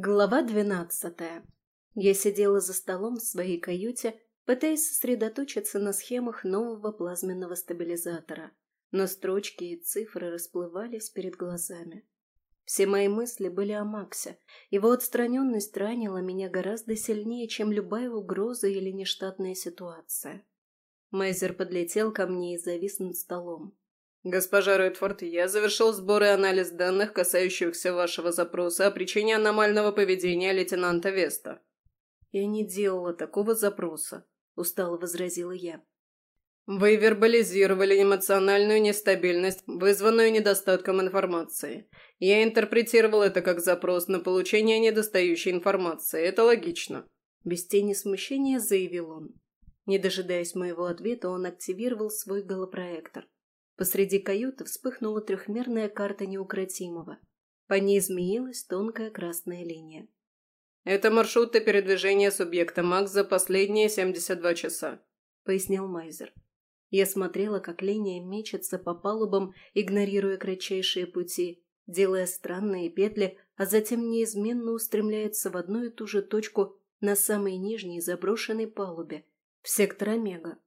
Глава двенадцатая. Я сидела за столом в своей каюте, пытаясь сосредоточиться на схемах нового плазменного стабилизатора, но строчки и цифры расплывались перед глазами. Все мои мысли были о Максе. Его отстраненность ранила меня гораздо сильнее, чем любая угроза или нештатная ситуация. Мейзер подлетел ко мне и завис над столом. «Госпожа Редфорд, я завершил сбор и анализ данных, касающихся вашего запроса о причине аномального поведения лейтенанта Веста». «Я не делала такого запроса», – устало возразила я. Вы вербализировали эмоциональную нестабильность, вызванную недостатком информации. Я интерпретировал это как запрос на получение недостающей информации. Это логично. Без тени смущения заявил он. Не дожидаясь моего ответа, он активировал свой голопроектор. Посреди каюты вспыхнула трехмерная карта неукротимого. По ней змеилась тонкая красная линия. «Это маршруты передвижения субъекта МАКС за последние 72 часа», — пояснил Майзер. Я смотрела, как линия мечется по палубам, игнорируя кратчайшие пути, делая странные петли, а затем неизменно устремляется в одну и ту же точку на самой нижней заброшенной палубе, в сектор Омега.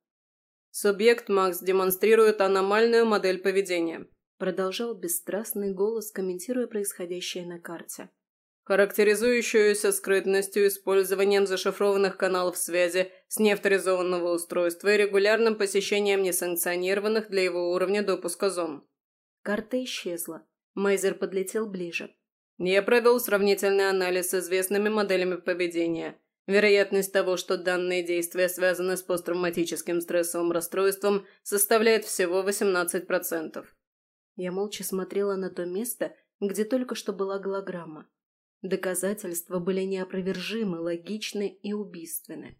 «Субъект Макс демонстрирует аномальную модель поведения», продолжал бесстрастный голос, комментируя происходящее на карте. «Характеризующуюся скрытностью, использованием зашифрованных каналов связи с неавторизованного устройства и регулярным посещением несанкционированных для его уровня допуска зон». Карта исчезла. Мейзер подлетел ближе. «Я провел сравнительный анализ с известными моделями поведения». Вероятность того, что данные действия связаны с посттравматическим стрессовым расстройством, составляет всего 18%. Я молча смотрела на то место, где только что была голограмма. Доказательства были неопровержимы, логичны и убийственны.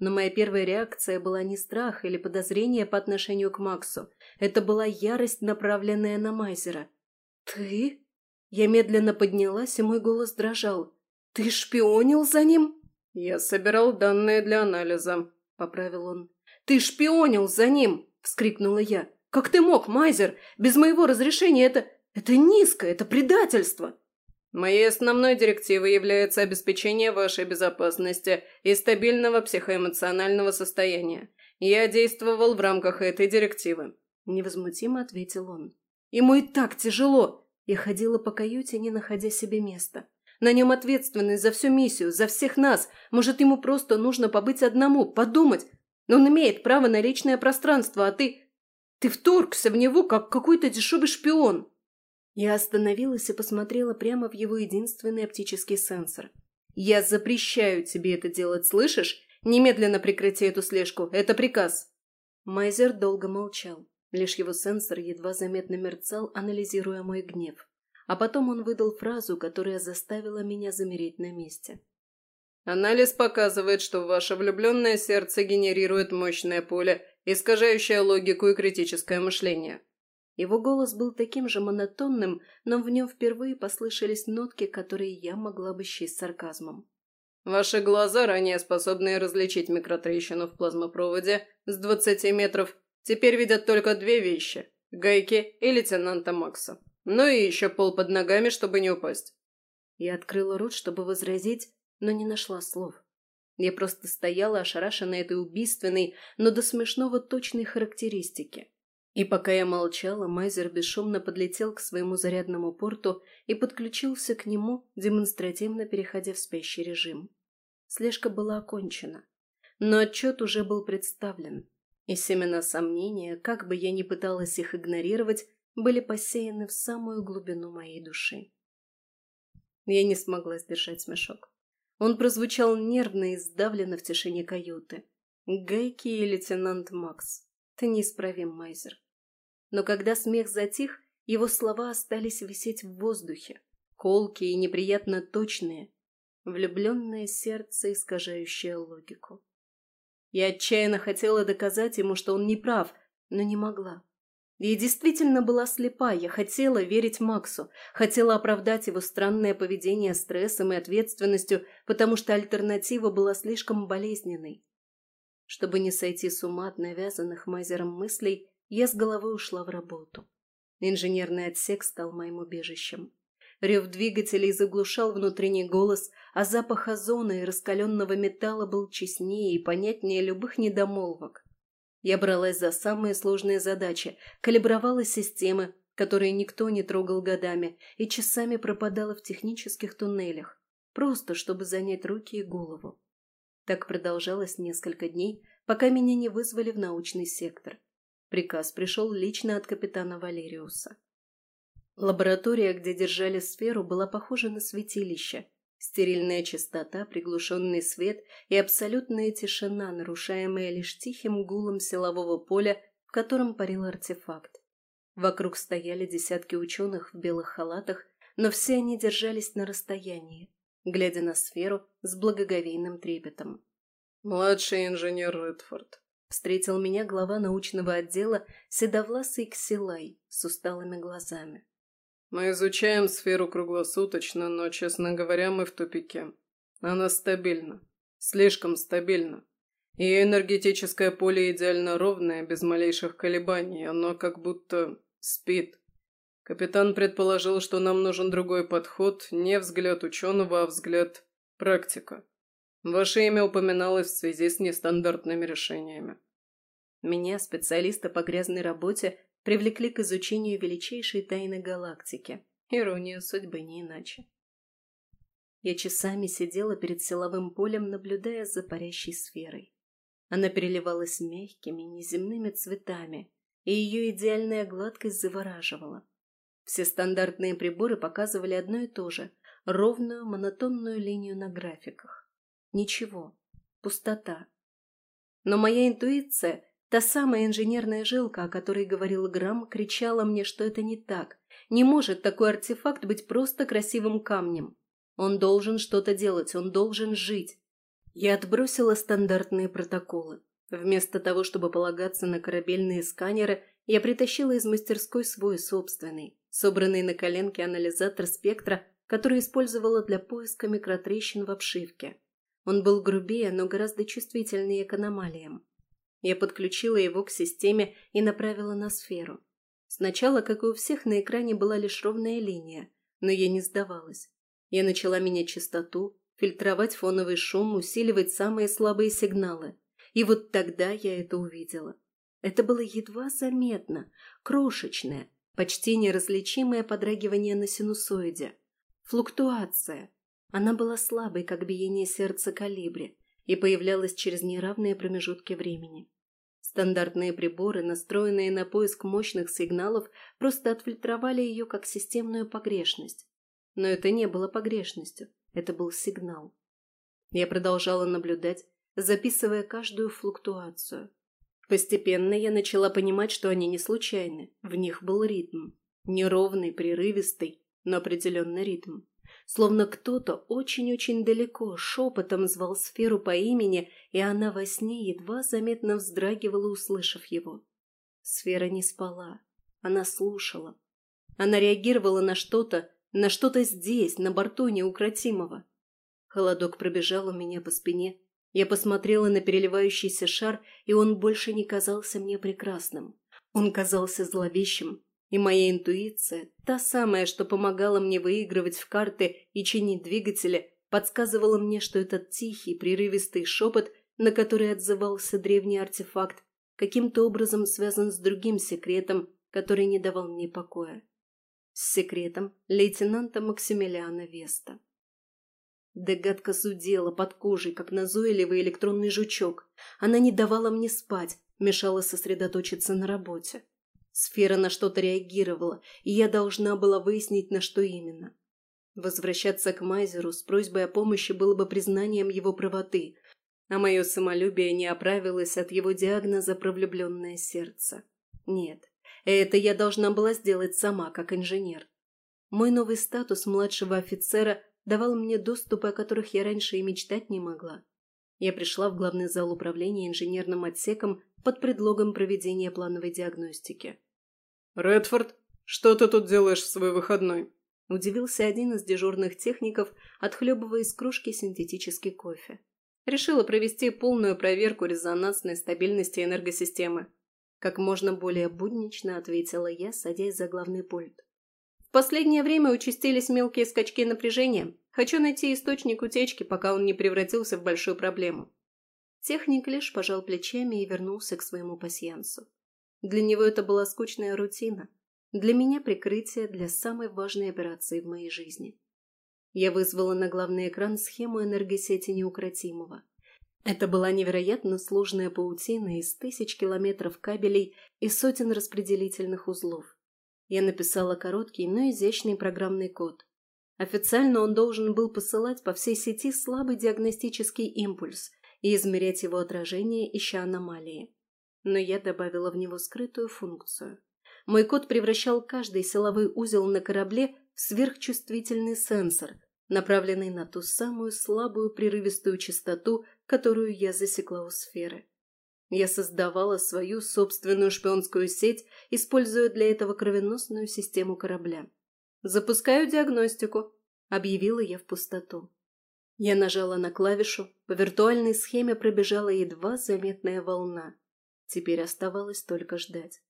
Но моя первая реакция была не страх или подозрение по отношению к Максу. Это была ярость, направленная на Майзера. «Ты?» Я медленно поднялась, и мой голос дрожал. «Ты шпионил за ним?» «Я собирал данные для анализа», — поправил он. «Ты шпионил за ним!» — вскрикнула я. «Как ты мог, Майзер? Без моего разрешения это... Это низко, это предательство!» «Моей основной директивой является обеспечение вашей безопасности и стабильного психоэмоционального состояния. Я действовал в рамках этой директивы», — невозмутимо ответил он. «Ему и так тяжело!» Я ходила по каюте, не находя себе места. На нем ответственность за всю миссию, за всех нас. Может, ему просто нужно побыть одному, подумать. Но он имеет право на личное пространство, а ты... Ты вторгся в него, как какой-то дешевый шпион. Я остановилась и посмотрела прямо в его единственный оптический сенсор. «Я запрещаю тебе это делать, слышишь? Немедленно прекрати эту слежку. Это приказ». Майзер долго молчал. Лишь его сенсор едва заметно мерцал, анализируя мой гнев а потом он выдал фразу, которая заставила меня замереть на месте. «Анализ показывает, что ваше влюбленное сердце генерирует мощное поле, искажающее логику и критическое мышление». Его голос был таким же монотонным, но в нем впервые послышались нотки, которые я могла бы счесть сарказмом. «Ваши глаза, ранее способные различить микротрещину в плазмопроводе с 20 метров, теперь видят только две вещи – гайки и лейтенанта Макса». Ну и еще пол под ногами, чтобы не упасть. Я открыла рот, чтобы возразить, но не нашла слов. Я просто стояла ошарашенная этой убийственной, но до смешного точной характеристики. И пока я молчала, Майзер бесшумно подлетел к своему зарядному порту и подключился к нему, демонстративно переходя в спящий режим. Слежка была окончена. Но отчет уже был представлен. И семена сомнения, как бы я ни пыталась их игнорировать, были посеяны в самую глубину моей души. Я не смогла сдержать смешок. Он прозвучал нервно и сдавленно в тишине каюты. Гайки и лейтенант Макс. Ты неисправим, Майзер. Но когда смех затих, его слова остались висеть в воздухе, колкие и неприятно точные, влюбленное сердце, искажающее логику. Я отчаянно хотела доказать ему, что он не прав, но не могла. Я действительно была слепа, я хотела верить Максу, хотела оправдать его странное поведение стрессом и ответственностью, потому что альтернатива была слишком болезненной. Чтобы не сойти с ума от навязанных Майзером мыслей, я с головой ушла в работу. Инженерный отсек стал моим убежищем. Рев двигателей заглушал внутренний голос, а запах озона и раскаленного металла был честнее и понятнее любых недомолвок. Я бралась за самые сложные задачи, калибровала системы, которые никто не трогал годами, и часами пропадала в технических туннелях, просто чтобы занять руки и голову. Так продолжалось несколько дней, пока меня не вызвали в научный сектор. Приказ пришел лично от капитана Валериуса. Лаборатория, где держали сферу, была похожа на святилище. Стерильная чистота, приглушенный свет и абсолютная тишина, нарушаемая лишь тихим гулом силового поля, в котором парил артефакт. Вокруг стояли десятки ученых в белых халатах, но все они держались на расстоянии, глядя на сферу с благоговейным трепетом. «Младший инженер Редфорд», — встретил меня глава научного отдела седовласый Ксилай с усталыми глазами. Мы изучаем сферу круглосуточно, но, честно говоря, мы в тупике. Она стабильна. Слишком стабильна. Ее энергетическое поле идеально ровное, без малейших колебаний. Оно как будто спит. Капитан предположил, что нам нужен другой подход, не взгляд ученого, а взгляд практика. Ваше имя упоминалось в связи с нестандартными решениями. Меня, специалиста по грязной работе, привлекли к изучению величайшей тайны галактики. Ирония судьбы не иначе. Я часами сидела перед силовым полем, наблюдая за парящей сферой. Она переливалась мягкими, неземными цветами, и ее идеальная гладкость завораживала. Все стандартные приборы показывали одно и то же – ровную, монотонную линию на графиках. Ничего. Пустота. Но моя интуиция Та самая инженерная жилка, о которой говорил Грамм, кричала мне, что это не так. Не может такой артефакт быть просто красивым камнем. Он должен что-то делать, он должен жить. Я отбросила стандартные протоколы. Вместо того, чтобы полагаться на корабельные сканеры, я притащила из мастерской свой собственный, собранный на коленке анализатор спектра, который использовала для поиска микротрещин в обшивке. Он был грубее, но гораздо чувствительнее к аномалиям. Я подключила его к системе и направила на сферу. Сначала, как и у всех, на экране была лишь ровная линия, но я не сдавалась. Я начала менять частоту, фильтровать фоновый шум, усиливать самые слабые сигналы. И вот тогда я это увидела. Это было едва заметно, крошечное, почти неразличимое подрагивание на синусоиде. Флуктуация. Она была слабой, как биение сердца калибри, и появлялась через неравные промежутки времени. Стандартные приборы, настроенные на поиск мощных сигналов, просто отфильтровали ее как системную погрешность. Но это не было погрешностью, это был сигнал. Я продолжала наблюдать, записывая каждую флуктуацию. Постепенно я начала понимать, что они не случайны, в них был ритм. Неровный, прерывистый, но определенный ритм. Словно кто-то очень-очень далеко шепотом звал сферу по имени, и она во сне едва заметно вздрагивала, услышав его. Сфера не спала. Она слушала. Она реагировала на что-то, на что-то здесь, на борту неукротимого. Холодок пробежал у меня по спине. Я посмотрела на переливающийся шар, и он больше не казался мне прекрасным. Он казался зловещим, и моя интуиция, та самая, что помогала мне выигрывать в карты и чинить двигатели, подсказывала мне, что этот тихий, прерывистый шепот, на который отзывался древний артефакт, каким-то образом связан с другим секретом, который не давал мне покоя. С секретом лейтенанта Максимилиана Веста. Догадка зудела под кожей, как назойливый электронный жучок. Она не давала мне спать, мешала сосредоточиться на работе. Сфера на что-то реагировала, и я должна была выяснить, на что именно. Возвращаться к Майзеру с просьбой о помощи было бы признанием его правоты, а мое самолюбие не оправилось от его диагноза про влюбленное сердце. Нет, это я должна была сделать сама, как инженер. Мой новый статус младшего офицера давал мне доступы, о которых я раньше и мечтать не могла. Я пришла в главный зал управления инженерным отсеком под предлогом проведения плановой диагностики. «Редфорд, что ты тут делаешь в свой выходной?» – удивился один из дежурных техников, отхлебывая из кружки синтетический кофе. Решила провести полную проверку резонансной стабильности энергосистемы. Как можно более буднично ответила я, садясь за главный пульт. В последнее время участились мелкие скачки напряжения. Хочу найти источник утечки, пока он не превратился в большую проблему». Техник лишь пожал плечами и вернулся к своему пасьянсу. Для него это была скучная рутина. Для меня прикрытие для самой важной операции в моей жизни. Я вызвала на главный экран схему энергосети неукротимого. Это была невероятно сложная паутина из тысяч километров кабелей и сотен распределительных узлов. Я написала короткий, но изящный программный код. Официально он должен был посылать по всей сети слабый диагностический импульс и измерять его отражение, ища аномалии. Но я добавила в него скрытую функцию. Мой код превращал каждый силовой узел на корабле в сверхчувствительный сенсор, направленный на ту самую слабую прерывистую частоту, которую я засекла у сферы. Я создавала свою собственную шпионскую сеть, используя для этого кровеносную систему корабля. «Запускаю диагностику», — объявила я в пустоту. Я нажала на клавишу, по виртуальной схеме пробежала едва заметная волна. Теперь оставалось только ждать.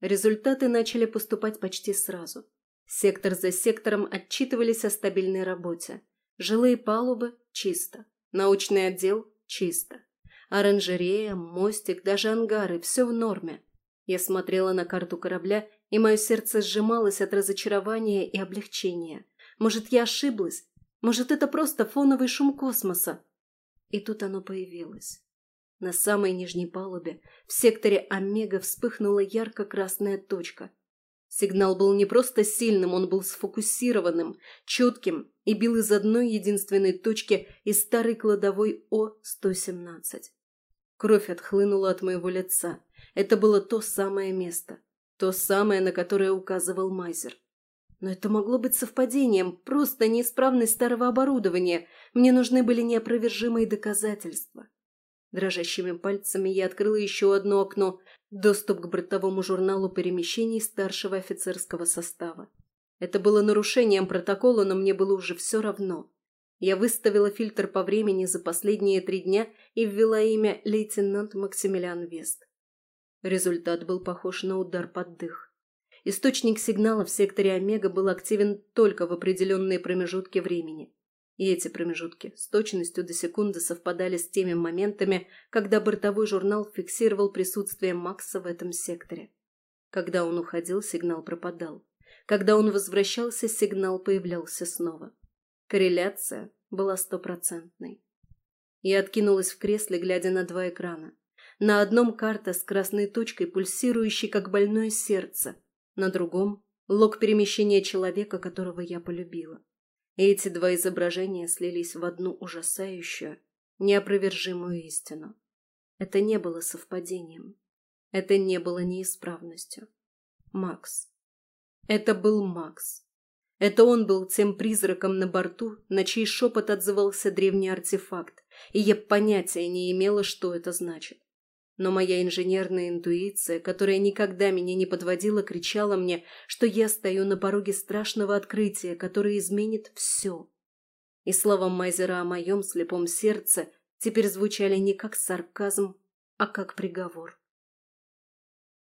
Результаты начали поступать почти сразу. Сектор за сектором отчитывались о стабильной работе. Жилые палубы – чисто. Научный отдел – чисто. Оранжерея, мостик, даже ангары – все в норме. Я смотрела на карту корабля, и мое сердце сжималось от разочарования и облегчения. Может, я ошиблась? Может, это просто фоновый шум космоса? И тут оно появилось. На самой нижней палубе, в секторе Омега, вспыхнула ярко-красная точка – Сигнал был не просто сильным, он был сфокусированным, четким и бил из одной единственной точки из старой кладовой О-117. Кровь отхлынула от моего лица. Это было то самое место. То самое, на которое указывал Майзер. Но это могло быть совпадением, просто неисправность старого оборудования. Мне нужны были неопровержимые доказательства. Дрожащими пальцами я открыла еще одно окно, доступ к бортовому журналу перемещений старшего офицерского состава. Это было нарушением протокола, но мне было уже все равно. Я выставила фильтр по времени за последние три дня и ввела имя лейтенант Максимилиан Вест. Результат был похож на удар под дых. Источник сигнала в секторе Омега был активен только в определенные промежутки времени. И эти промежутки с точностью до секунды совпадали с теми моментами, когда бортовой журнал фиксировал присутствие Макса в этом секторе. Когда он уходил, сигнал пропадал. Когда он возвращался, сигнал появлялся снова. Корреляция была стопроцентной. Я откинулась в кресле, глядя на два экрана. На одном карта с красной точкой, пульсирующей, как больное сердце. На другом — лог перемещения человека, которого я полюбила. И эти два изображения слились в одну ужасающую, неопровержимую истину. Это не было совпадением. Это не было неисправностью. Макс. Это был Макс. Это он был тем призраком на борту, на чей шепот отзывался древний артефакт, и я понятия не имела, что это значит. Но моя инженерная интуиция, которая никогда меня не подводила, кричала мне, что я стою на пороге страшного открытия, которое изменит все. И слова Майзера о моем слепом сердце теперь звучали не как сарказм, а как приговор.